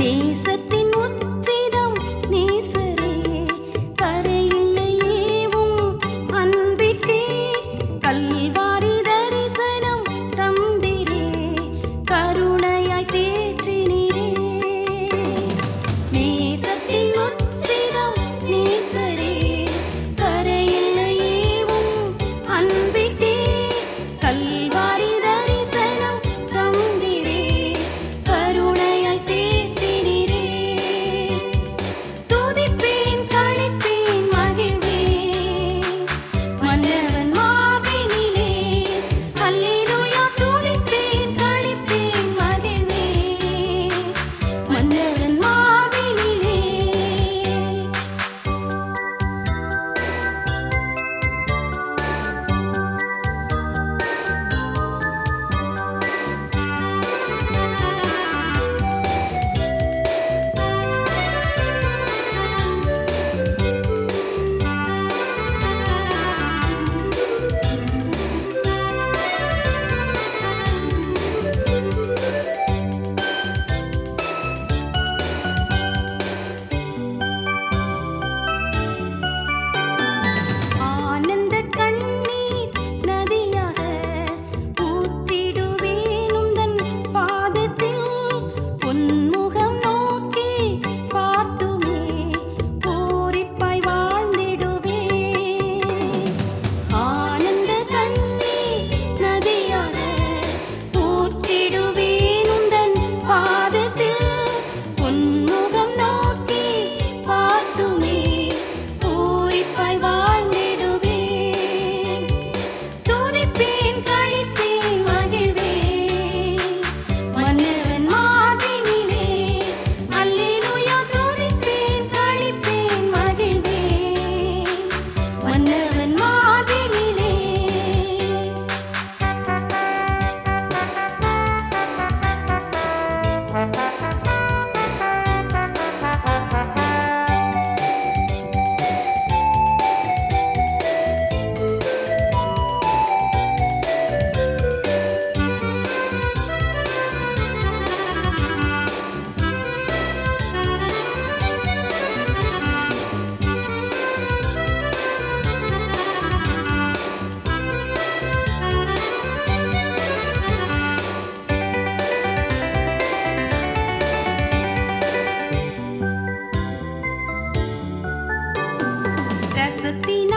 நேசத்தில் that's a thing.